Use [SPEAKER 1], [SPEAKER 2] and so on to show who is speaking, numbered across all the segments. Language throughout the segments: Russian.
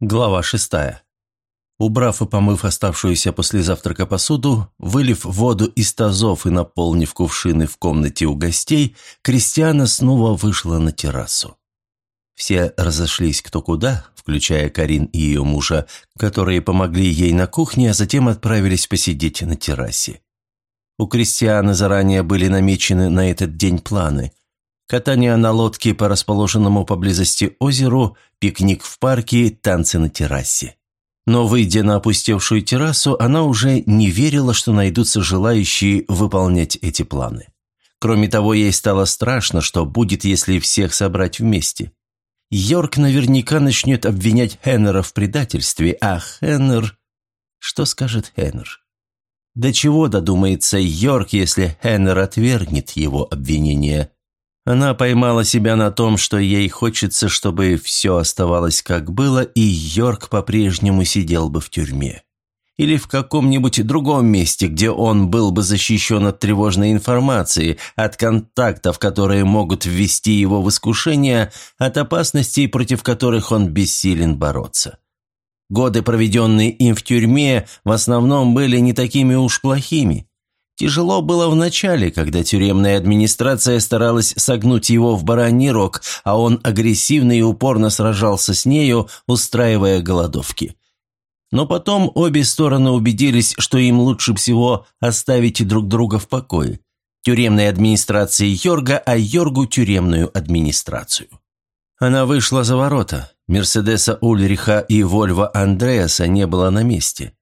[SPEAKER 1] Глава шестая. Убрав и помыв оставшуюся после завтрака посуду, вылив воду из тазов и наполнив кувшины в комнате у гостей, Кристиана снова вышла на террасу. Все разошлись кто куда, включая Карин и ее мужа, которые помогли ей на кухне, а затем отправились посидеть на террасе. У Кристианы заранее были намечены на этот день планы – катание на лодке по расположенному поблизости озеру, пикник в парке, танцы на террасе. Но, выйдя на опустевшую террасу, она уже не верила, что найдутся желающие выполнять эти планы. Кроме того, ей стало страшно, что будет, если всех собрать вместе. Йорк наверняка начнет обвинять Хеннера в предательстве, а Хеннер... Что скажет Хеннер? До чего додумается Йорк, если Хеннер отвергнет его обвинение? Она поймала себя на том, что ей хочется, чтобы все оставалось как было, и Йорк по-прежнему сидел бы в тюрьме. Или в каком-нибудь другом месте, где он был бы защищен от тревожной информации, от контактов, которые могут ввести его в искушение, от опасностей, против которых он бессилен бороться. Годы, проведенные им в тюрьме, в основном были не такими уж плохими. Тяжело было в начале, когда тюремная администрация старалась согнуть его в бараний рог, а он агрессивно и упорно сражался с нею, устраивая голодовки. Но потом обе стороны убедились, что им лучше всего оставить друг друга в покое. Тюремной администрации Йорга, а Йоргу тюремную администрацию. Она вышла за ворота. Мерседеса Ульриха и Вольва Андреаса не было на месте.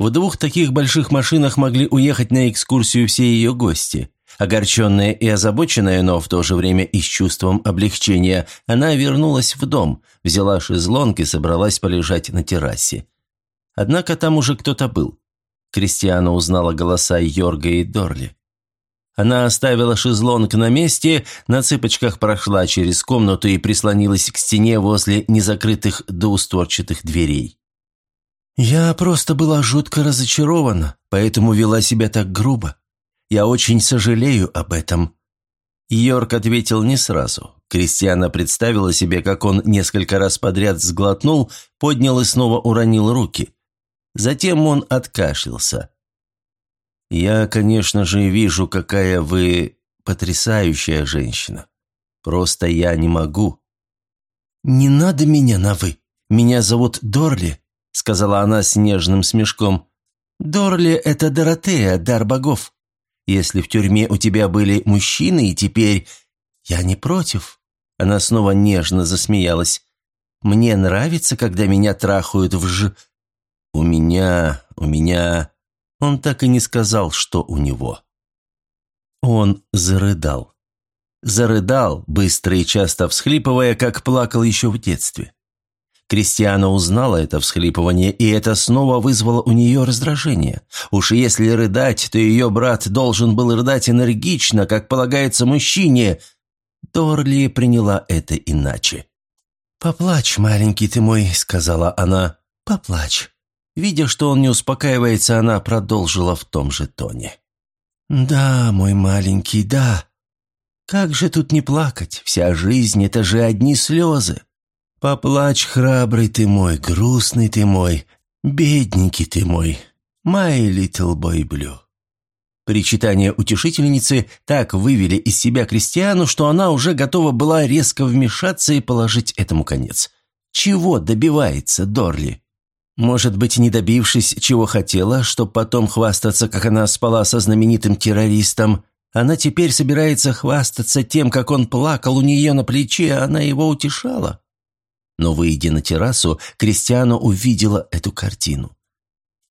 [SPEAKER 1] В двух таких больших машинах могли уехать на экскурсию все ее гости. Огорченная и озабоченная, но в то же время и с чувством облегчения, она вернулась в дом, взяла шезлонг и собралась полежать на террасе. Однако там уже кто-то был. Кристиана узнала голоса Йорга и Дорли. Она оставила шезлонг на месте, на цыпочках прошла через комнату и прислонилась к стене возле незакрытых двустворчатых дверей. «Я просто была жутко разочарована, поэтому вела себя так грубо. Я очень сожалею об этом». Йорк ответил не сразу. Кристиана представила себе, как он несколько раз подряд сглотнул, поднял и снова уронил руки. Затем он откашлялся. «Я, конечно же, вижу, какая вы потрясающая женщина. Просто я не могу». «Не надо меня на «вы». Меня зовут Дорли. — сказала она с нежным смешком. «Дорли — это Доротея, дар богов. Если в тюрьме у тебя были мужчины, и теперь... Я не против». Она снова нежно засмеялась. «Мне нравится, когда меня трахают в ж...» «У меня... у меня...» Он так и не сказал, что у него. Он зарыдал. Зарыдал, быстро и часто всхлипывая, как плакал еще в детстве. Кристиана узнала это всхлипывание, и это снова вызвало у нее раздражение. Уж если рыдать, то ее брат должен был рыдать энергично, как полагается мужчине. Дорли приняла это иначе. «Поплачь, маленький ты мой», — сказала она. «Поплачь». Видя, что он не успокаивается, она продолжила в том же тоне. «Да, мой маленький, да. Как же тут не плакать? Вся жизнь — это же одни слезы. Поплачь, храбрый ты мой, грустный ты мой, бедненький ты мой, my little boy blue». Причитания утешительницы так вывели из себя крестьяну, что она уже готова была резко вмешаться и положить этому конец. Чего добивается Дорли? Может быть, не добившись, чего хотела, чтобы потом хвастаться, как она спала со знаменитым террористом, она теперь собирается хвастаться тем, как он плакал у нее на плече, а она его утешала? Но, выйдя на террасу, Кристиана увидела эту картину.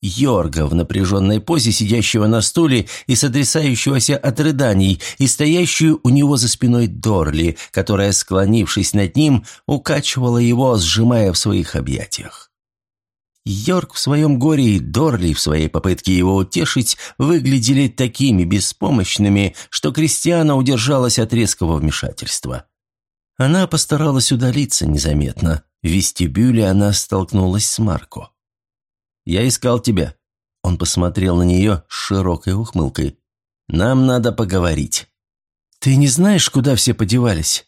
[SPEAKER 1] Йорга в напряженной позе, сидящего на стуле и сотрясающегося от рыданий, и стоящую у него за спиной Дорли, которая, склонившись над ним, укачивала его, сжимая в своих объятиях. Йорк в своем горе и Дорли в своей попытке его утешить выглядели такими беспомощными, что Кристиана удержалась от резкого вмешательства. Она постаралась удалиться незаметно. В вестибюле она столкнулась с Марко. «Я искал тебя». Он посмотрел на нее с широкой ухмылкой. «Нам надо поговорить». «Ты не знаешь, куда все подевались?»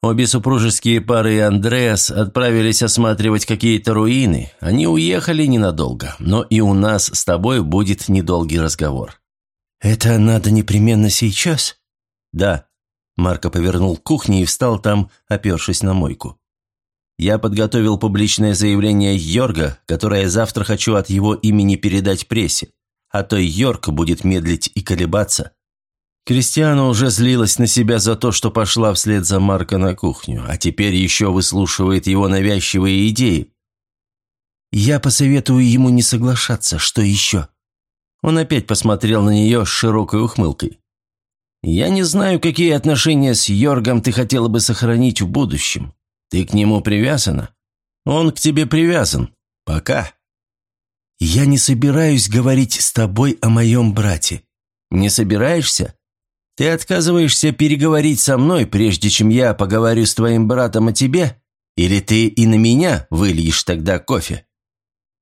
[SPEAKER 1] Обе супружеские пары и Андреас отправились осматривать какие-то руины. Они уехали ненадолго, но и у нас с тобой будет недолгий разговор».
[SPEAKER 2] «Это надо непременно сейчас?»
[SPEAKER 1] «Да». Марко повернул к кухне и встал там, опершись на мойку. «Я подготовил публичное заявление Йорга, которое завтра хочу от его имени передать прессе, а то Йорк будет медлить и колебаться». Кристиана уже злилась на себя за то, что пошла вслед за Марко на кухню, а теперь еще выслушивает его навязчивые идеи.
[SPEAKER 2] «Я посоветую ему не соглашаться. Что еще?»
[SPEAKER 1] Он опять посмотрел на нее с широкой ухмылкой. «Я не знаю, какие отношения с Йоргом ты хотела бы сохранить в будущем. Ты к нему привязана? Он к тебе привязан. Пока».
[SPEAKER 2] «Я не собираюсь говорить с тобой о моем брате».
[SPEAKER 1] «Не собираешься? Ты отказываешься переговорить со мной, прежде чем я поговорю с твоим братом о тебе? Или ты и на меня выльешь тогда кофе?»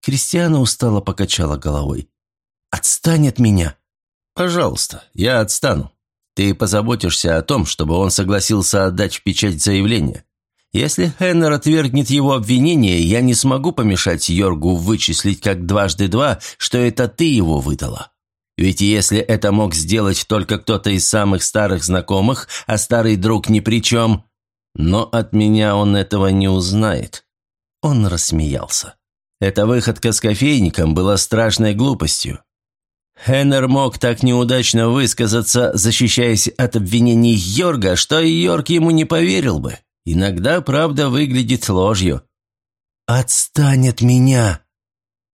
[SPEAKER 2] Кристиана устало покачала головой. «Отстань от меня!»
[SPEAKER 1] «Пожалуйста, я отстану. Ты позаботишься о том, чтобы он согласился отдать в печать заявление. Если Хеннер отвергнет его обвинение, я не смогу помешать Йоргу вычислить как дважды два, что это ты его выдала. Ведь если это мог сделать только кто-то из самых старых знакомых, а старый друг ни при чем, но от меня он этого не узнает». Он рассмеялся. Эта выходка с кофейником была страшной глупостью. Хеннер мог так неудачно высказаться, защищаясь от обвинений Йорга, что и Йорг ему не поверил бы. Иногда правда выглядит ложью.
[SPEAKER 2] «Отстань от меня!»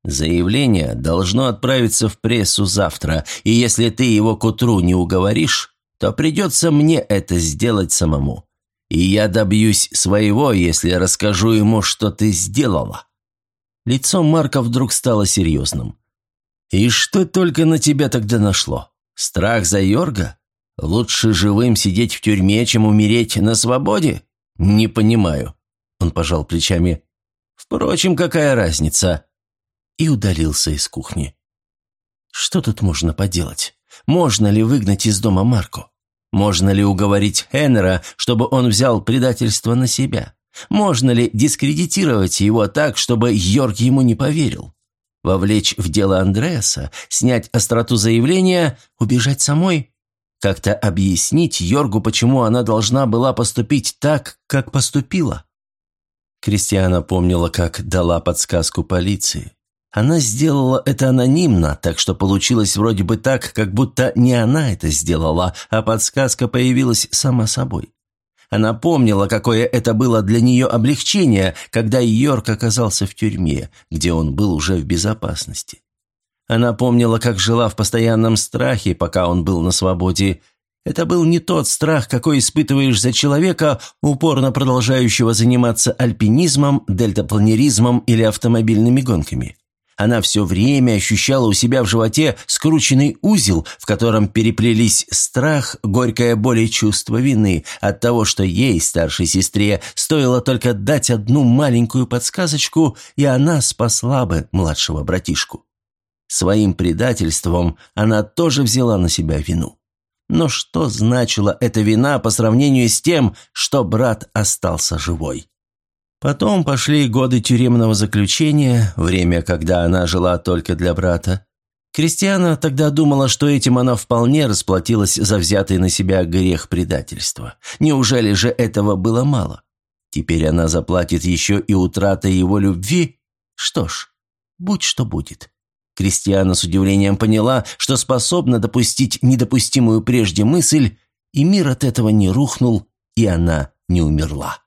[SPEAKER 1] Заявление должно отправиться в прессу завтра, и если ты его к утру не уговоришь, то придется мне это сделать самому. И я добьюсь своего, если расскажу ему, что ты сделала». Лицо Марка вдруг стало серьезным. «И что только на тебя тогда нашло? Страх за Йорга? Лучше живым сидеть в тюрьме, чем умереть на свободе? Не понимаю». Он пожал плечами. «Впрочем, какая разница? и удалился из кухни. Что тут можно поделать? Можно ли выгнать из дома Марку? Можно ли уговорить Хеннера, чтобы он взял предательство на себя? Можно ли дискредитировать его так, чтобы Йорк ему не поверил? Вовлечь в дело Андреаса, снять остроту заявления, убежать самой? Как-то объяснить Йоргу, почему она должна была поступить так, как поступила? Кристиана помнила, как дала подсказку полиции. Она сделала это анонимно, так что получилось вроде бы так, как будто не она это сделала, а подсказка появилась сама собой. Она помнила, какое это было для нее облегчение, когда Йорк оказался в тюрьме, где он был уже в безопасности. Она помнила, как жила в постоянном страхе, пока он был на свободе. Это был не тот страх, какой испытываешь за человека, упорно продолжающего заниматься альпинизмом, дельтапланеризмом или автомобильными гонками. Она все время ощущала у себя в животе скрученный узел, в котором переплелись страх, горькая боль и чувство вины от того, что ей, старшей сестре, стоило только дать одну маленькую подсказочку, и она спасла бы младшего братишку. Своим предательством она тоже взяла на себя вину. Но что значила эта вина по сравнению с тем, что брат остался живой? Потом пошли годы тюремного заключения, время, когда она жила только для брата. Кристиана тогда думала, что этим она вполне расплатилась за взятый на себя грех предательства. Неужели же этого было мало? Теперь она заплатит еще и утратой его любви? Что ж, будь что будет. Кристиана с удивлением поняла, что способна допустить недопустимую прежде мысль, и мир от этого не рухнул, и она не умерла.